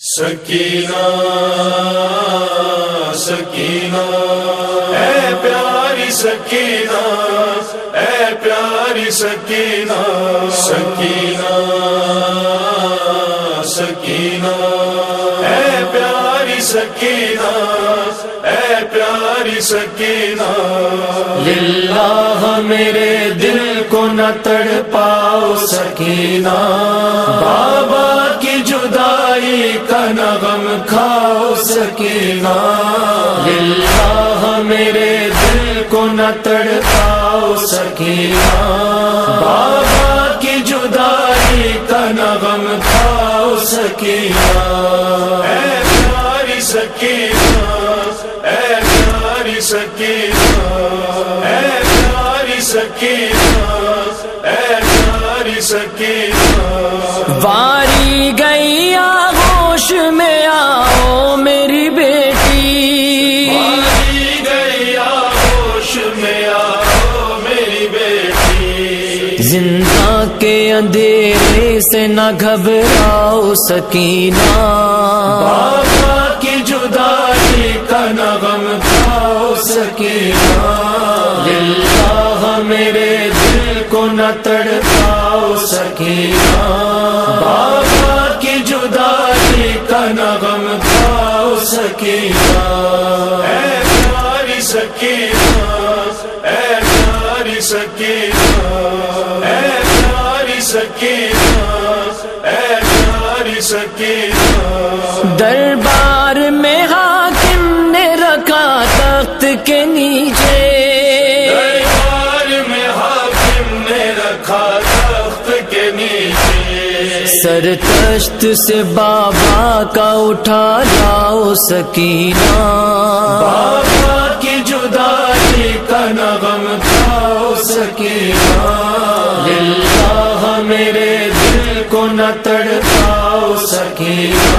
سکینہ سکینہ۔ اے پیاری سکینہ، اے پیاری سکینہ۔ سکینہ سکینہ۔ اے پیاری سکینہ، اے پیاری سکینہ۔ للہ میرے دل کو نہ تڑ پاؤ سکینہ۔ بابا جدائی کا نغم کھاؤ سکینہ للہ میرے دل کو نہ تڑ پاؤ سکینہ بابا کی جدائی کا نغم کھاؤ سکینہ اے پیاری سکینہ اے پیاری سکینہ اے پیاری سکینہ اندھیرے سے نہ گھبراؤ سکینہ۔ بابا کی جدائی کا نغم کھاؤ سکینہ۔ للہ میرے دل کو نہ تڑپاؤ سکینہ۔ بابا کی جدائی کا نغم کھاؤ سکینہ۔ اے پیاری سکینہ۔ نیچے سر تشت سے بابا کا اٹھا لاؤ سکینہ۔ بابا کی جدائی کا نغم کھاؤ سکینہ۔ للہ میرے دل کو نہ تڑپاؤ سکینہ۔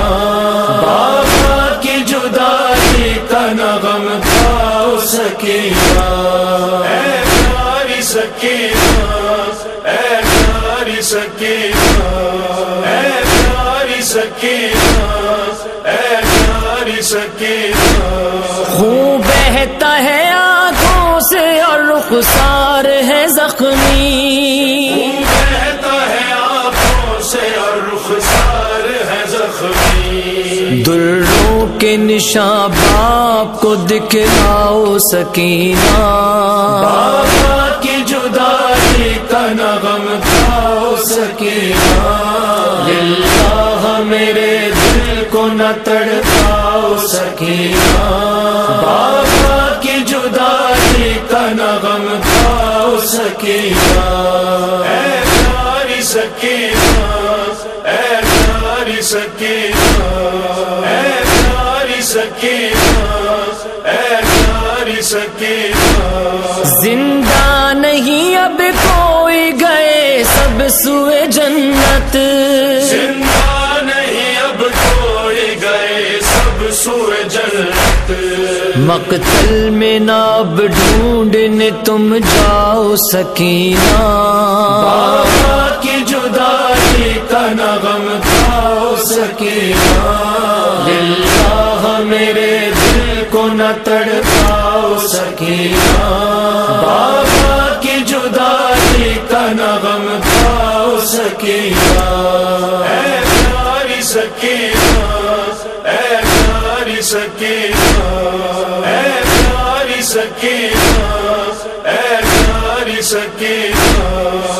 بابا کی جدائی کا نغم کھاؤ سکینہ۔ اے پیاری سکینہ۔ اور ہے زخمی۔ کہتا ہے آنکھوں سے اور رخسار ہے زخمی دروں کے نشان باپ کو دکھلاؤ سکینہ بابا کی جدائی کا نغم کھاؤ سکینہ۔ للہ میرے دل کو نہ تڑپاؤ سکینہ۔ کھاؤ اے پیاری سکینہ، اے پیاری سکینہ۔ اے پیاری اے پیاری زندہ نہیں اب کوئی گئے، سب سوئے جنت۔ مقتل میں نہ اب ڈھونڈنے تم جاؤ سکینہ۔ بابا کی جدائی کا نغم کھاؤ سکینہ۔ للہ میرے دل کو نہ تڑپاؤ سکینہ۔ بابا کی جدائی کا نغم کھاؤ سکینہ۔ اے پیاری سکینہ۔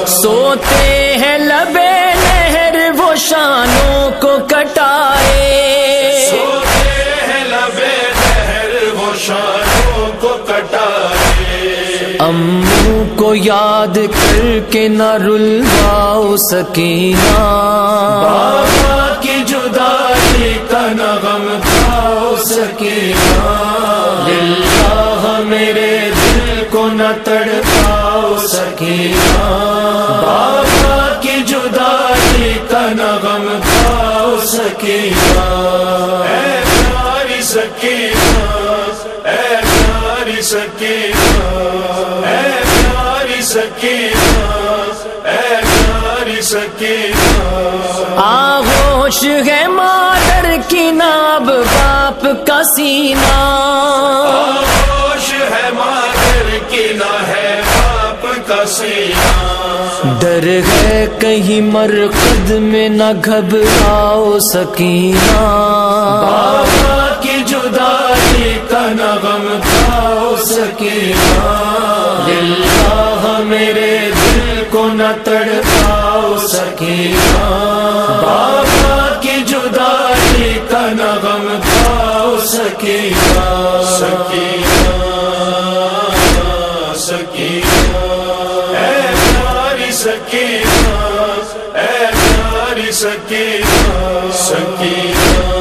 سوتے ہیں لبے نہر وہ شانوں کو کٹائے۔ سوتے ہیں لبے نہر وہ شانوں کو کٹائے۔ امو کو یاد کر کے نہ رلواؤ سکینہ۔ بابا کی جدائی کا نغم کھاؤ سکینہ۔ کا نغم کھاؤ سکینہ۔ اے پیاری سکینہ اے پیاری سکینہ۔ اے پیاری سکینہ اے پیاری سکینہ۔ آغوش ہے مادر سکینہ اب باپ کا سینہ۔ خوش ہے مادر کی نہ ہے باپ کا سینہ۔ ڈر ہے کہیں مرقد میں نہ گھبراؤ سکینہ۔ بابا کی جدائی کا نغم کھاؤ سکینہ۔ اللہ میرے دل کو نہ تڑپاؤ سکینہ۔ بابا کی جدائی کا نغم کھاؤ سکینہ سکینہ۔ پیاری سکینہ سکینہ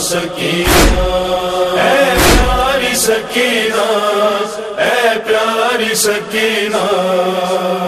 سکینہ اے پیاری سکینہ اے پیاری سکینہ۔